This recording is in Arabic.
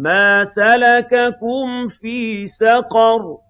مَا سَلَكَكُمْ فِي سَقَرَ